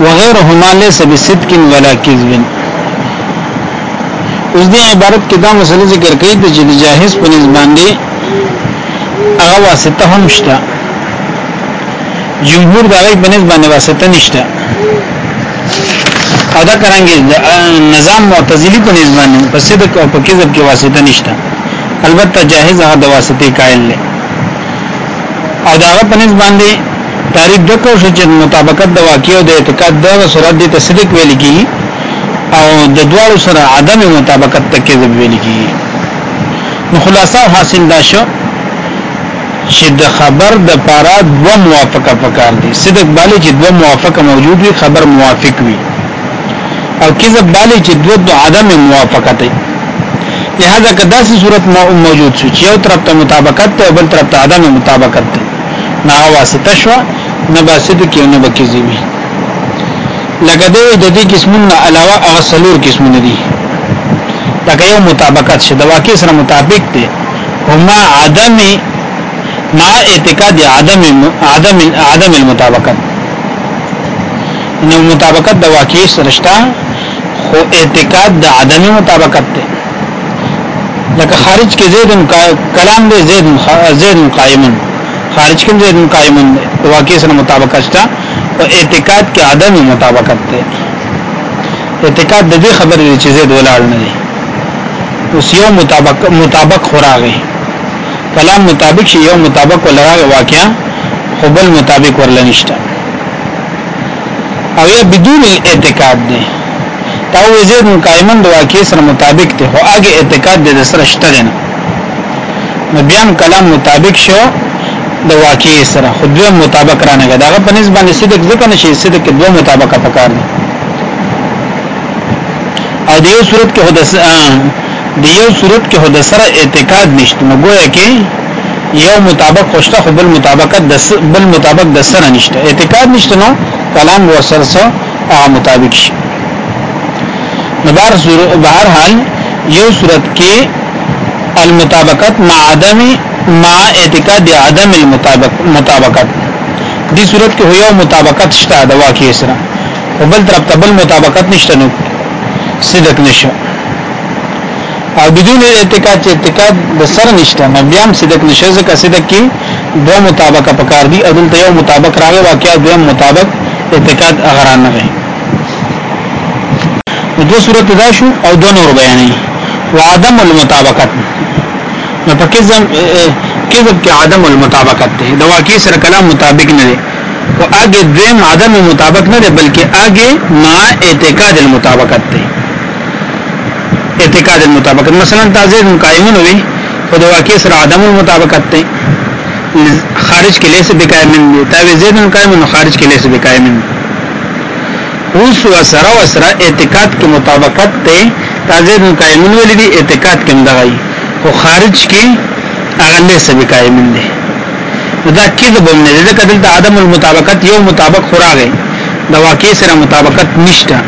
وغيرهما ليس بصدق ولا كذب اوس دې عبارت کې دا مسله ذکر کړي چې د جاهز په نسبت باندې هغه واسطه هم شته جمهور دا غي په نسبت باندې واسطه نشته ادا کرانګي نظام معتزلی په نسبت باندې په صدق او په کذب کې واسطه نشته البته جاهز هغه د واسطه قائل نه او دا هغه په نس باندې تعریف د کو شو چې مطابقت د واقع او د اعتقاد د صورت د تصدیق ویل کی او د دواړو سره عدم مطابقت ته کذب ویل کی نو خلاصه حاصل دا شو چې د خبر د پاره دو موافقه پکار دي صدق باندې چې دو موافقه موجود وي خبر موافق وي او کذب بالی چې دو دو عدم موافقت دی لہذا که داسې صورت موجود شو چې یو طرف ته مطابقت ته او بل طرف ته عدم مطابقت ته نه واسطه شو نه باسد کې نه بکیږي لکه د دې قسمونو علاوه هغه سلور قسمونه دي لکه یو مطابقت شه د واقع سره مطابق دي هما عدم مع اعتقاد عدم عدم عدم المطابقت نو مطابقت د واقعي سره شته خو اعتقاد د عدم مطابقت دی لکه خارج کې زید کلام دی زید زید قائمن خارج کې زید قائمن دی واقعي سره مطابقت شته او اعتقاد کې عدم مطابقت دی اعتقاد د دې خبرې چې زید ولاړ نه دی اوس یو مطابق مطابق خوراغي کلام مطابق شي یو مطابق ولراغه واقعا خو بل مطابق ورلنشته او یا بدون الاعتقاد دی تا وې زید قائمن د واقع سره مطابق دی خو هغه اعتقاد د سره شته نه نو بیا کلام مطابق شو د واقع سره خو دوه مطابق را نه دا په نسبت باندې صدق ځکه نشي صدق دوه مطابق پکار دی او د یو صورت کې هدا د یو صورت کې هدا سره اعتقاد نشته نو ګویا کې یو مطابق خوشته خو بل مطابقت د بل مطابق د سره نشته اعتقاد نشته نو کلام ورسره سره هغه مطابق شي نو بهر حال یو صورت کې المطابقت مع عدم مع اعتقاد عدم المطابق مطابقت دې صورت کې یو مطابقت شته د واقع سره او بل طرف ته بل مطابقت نشته نو صدق نشو او بدون اعتقاد چې اعتقاد د سر نشته نو بیا هم صدق نشه ځکه صدق کې دو مطابق پکار دي او دلته یو مطابق راغی واقعا دویم مطابق اعتقاد اغران نه غي دو صورت دا شو او دو نور بیانې وعدم المطابقت نو په کزم کذب کې عدم المطابقت ده د واقع سره کلام مطابق نه دی او اګه دویم عدم مطابق نه دی بلکې اګه ما اعتقاد المطابقت ده اعتقاد المطابقت مثلا تازه مقایمون وي خو د واقع سره عدم المطابقت ته خارج کې لیسه بقائمن دي تا وی زید مقایمون خارج کې لیسه بقائمن اوس وسره وسره اعتقاد کې مطابقت ته تازه مقایمون ولې دي اعتقاد کې مدغی خو خارج کې هغه لیسه بقائمن دي دا کذب هم نه ده کدل د عدم المطابقت یو مطابق خوراغه د واقع سره مطابقت نشته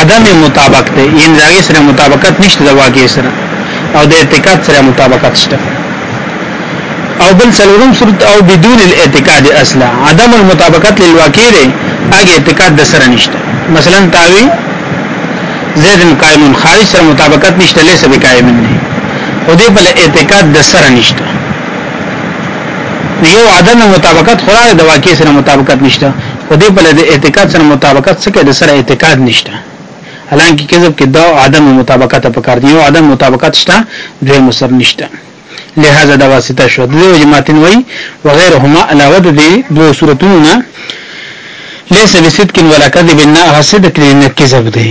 عدم مطابق دی یعنی دا غي سره مطابقت نشته د واقع سره او د اعتقاد سره مطابقت شته او بل سلورم صورت او بدون الاعتقاد اصلا عدم المطابقت للواقع دی هغه اعتقاد د سره نشته مثلا تاوی زید قائم خارج سره مطابقت نشته لیسه به قائم نه او دې بل اعتقاد د سره نشته یو عدم مطابقت خورا د واقع سره مطابقت نشته په دې بل د اعتقاد سره مطابقت څه کې د سره اعتقاد نشته حالانکه کذب کې دا عدم مطابقت په کار دی یو عدم مطابقت شته دوی مسر نشته لہذا دا واسطه شو د جماعتین وای وغيرهما علاوه د دې دوه صورتونو نه ليس بصدق ولا كذب نه صدق نه کذب دی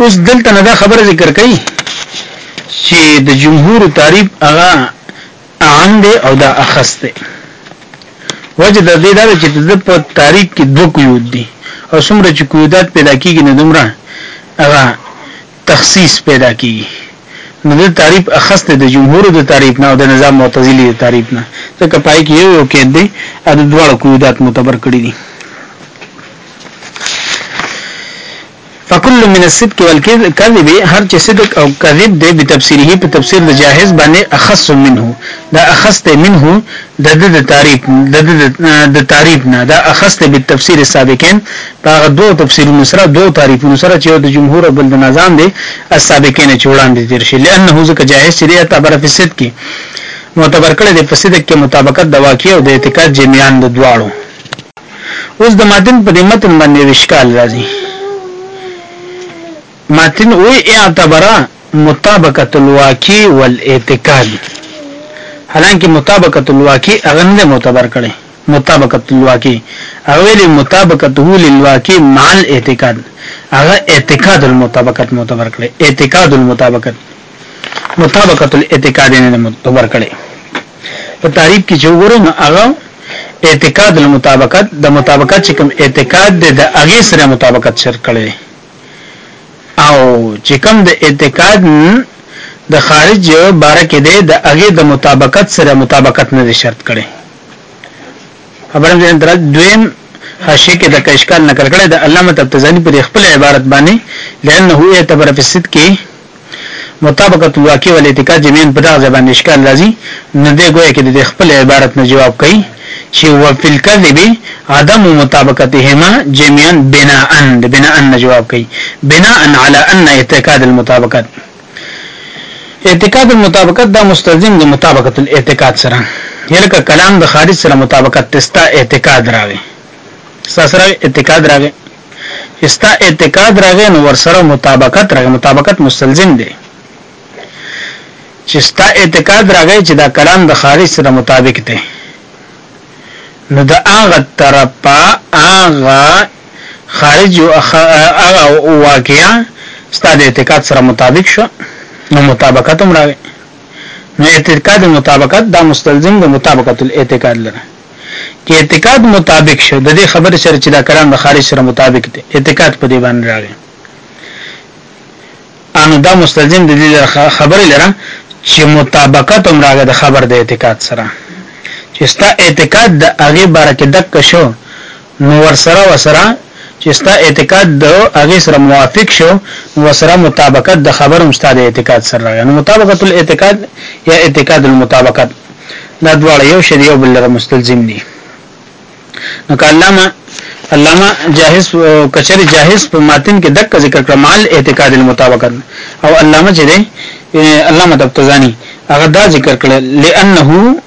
اوس دلته نه دا خبره ذکر کړي چې د جمهور تعریف هغه عام دی او دا اخص دی وجه د دې دا چې د په تعریف کې دوه قیود دي او څومره چې قیودات پیدا کیږي نو دومره هغه تخصیص پیدا کیږي نو د تعریف اخص د جمهور د تعریف نه او د نظام معتزلی د تعریف نه ځکه پای کې یو یو کې دی د دواړو قیودات معتبر کړی دي فکل من الصدق والکذب هر چې صدق او کذب دی بتفسیره په تفسیر د جاهز باندې اخص منه دا اخص ته منه د د د تعریف د د د تعریف نه دا اخص ته په تفسیر سابقین په هغه دوه تفسیرونو سره دوه تعریفونو سره چې د جمهور او بل د نظام دی السابقین چې وړاندې تیر شي لانه ځکه جاهز چې دی تعبیر په صدق کې معتبر کړي د فساد کې مطابقت د واقع او د اعتقاد جميعان د دواړو اوس د ماتن په دې متن باندې اشکال راځي ماتن وی اعتبره مطابقه الواقع والاعتقاد حالانکه مطابقه الواقع هغه نه معتبر کړي مطابقه الواقع اول مطابقته للواقع مع الاعتقاد هغه اعتقاد المطابقت معتبر کړي اعتقاد المطابقت مطابقت الاعتقاد نه متبر کړي په تعریف کې چې وګورو نو هغه اعتقاد المطابقت د مطابقت چې کوم اعتقاد دی د هغه سره مطابقت شر کړي او چې کوم د اعتقاد د خارج بارکه دی د هغه د مطابقت سره مطابقت نه شرط کړي خبرم ځین تر دویم حاشیه کې د کشکال نقل کړي د علامه تبتزانی پر خپل عبارت باندې لانه هو اعتبر فی الصدق مطابقة الواقع والاعتقاد چې مین په دغه ځای باندې اشکال راځي نو دی ګویا کې د دې خپل عبارت نه جواب کوي چې وفي الکذب عدم مطابقتهما جميعا بناء د بناء نه جواب کوي بناء على ان اعتقاد المطابقت اعتقاد المطابقت دا مستلزم د مطابقت الاعتقاد سره یلکه کلام د خارج سره مطابقت تستا اعتقاد راوي سره اعتقاد راغی چې ستا اعتقاد راغی نو ورسره مطابقت راغی مطابقت مستلزم دی چې ستا اعتقاد راغی چې دا کلام د خارج سره مطابق دی نو د هغه طرفه هغه خارج او هغه واقعیا ستا د اعتقاد سره مطابق شو نو مطابقت هم راغی نو اعتقاد مطابقت دا مستلزم د مطابقت الاعتقاد لره که اعتقاد مطابق شو د دې خبرې سره چې دا کلام د خارج سره مطابق دی اعتقاد په دې باندې راغی انو دا مستلزم د دې خبرې لره چې مطابقت هم راغی د خبر د اعتقاد سره چې ستا اعتقاد د هغه باره کې دک شو نو ورسره وسره چې ستا اعتقاد د هغې سره موافق شو نو ورسره مطابقت د خبر هم ستا د اعتقاد سره راغی نو مطابقت الاعتقاد یا اعتقاد المطابقت دا دواړه یو شی یو بل سره مستلزم دي نو کلامه علامه جاهز کچری جاهز په ماتن کې دک ذکر کړ مال اعتقاد المطابقت او علامه چې دی علامه تبتزانی هغه دا ذکر کړ لانه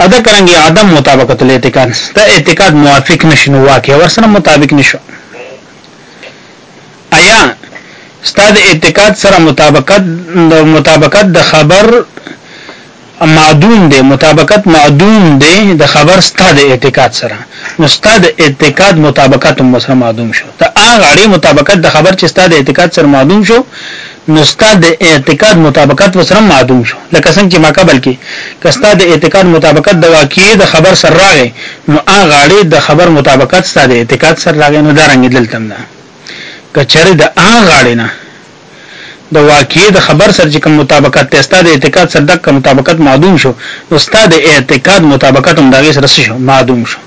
ادا کرنګي عدم مطابقت الاعتقاد ته اعتقاد موافق نشي نو واقع ورسره مطابق نشو ایا ستاد اعتقاد سره مطابقت د مطابقت د خبر معدوم دی مطابقت معدوم دی د خبر ستاد اعتقاد سره نو ستاد اعتقاد مطابقت هم سره معدوم شو ته هغه اړې مطابقت د خبر چې ستاد اعتقاد سره معدوم شو نو ستا د اعتقاد مطابقت ورسره هم معدوم شو، لکه څنګه چې ماقبل کې که ستا د اعتقاد مطابقت د واقعې د خبر سره راغی، نو هغه غاړې د خبر مطابقت ستا د اعتقاد سره راغی، نو دارنګه دلته هم ده که چېرې د هغه غاړې نه د واقعې د خبر سره چې کوم مطابقت دی ستا د اعتقاد سره دغه مطابقت معدوم شو، نو ستا د اعتقاد مطابقت هم د هغې سره څه شو؟ معدوم شو.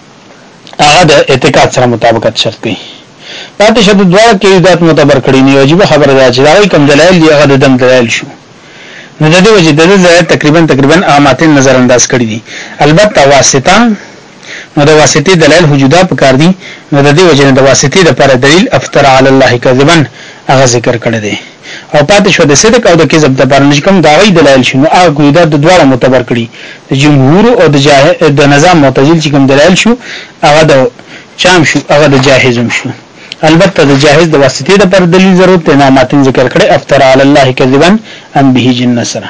هغه د اعتقاد سره مطابقت شرط کوي دا تشدد دواړه کې ذات معتبر کړی نه واجب خبره ده چې دا وایي کوم دلایل دی هغه د دم دلایل شو نو د دې وجه د دلایل تقریبا تقریبا عامات نظر انداز کړی دي البته واسطه نو د واسطې دلایل وجودا پکار دي نو د دې وجه د واسطې لپاره دلیل افترا علی الله کذبا هغه ذکر کړی دی او پاتې شوه د صدق او د کذب د پاره نو چې کوم د هغوی دلائل شو نو هغه کوی دا د دواړه معتبر کړي د جمهور او د د نظام معتزل چې کوم دلائل شو هغه د چام شو هغه د جاهز هم شو البته د جاهز د واسطې د پر دلیل ضرورت دی نه ماتن ذکر کړي افترا علی الله کذبا ام به جن سره